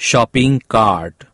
shopping cart.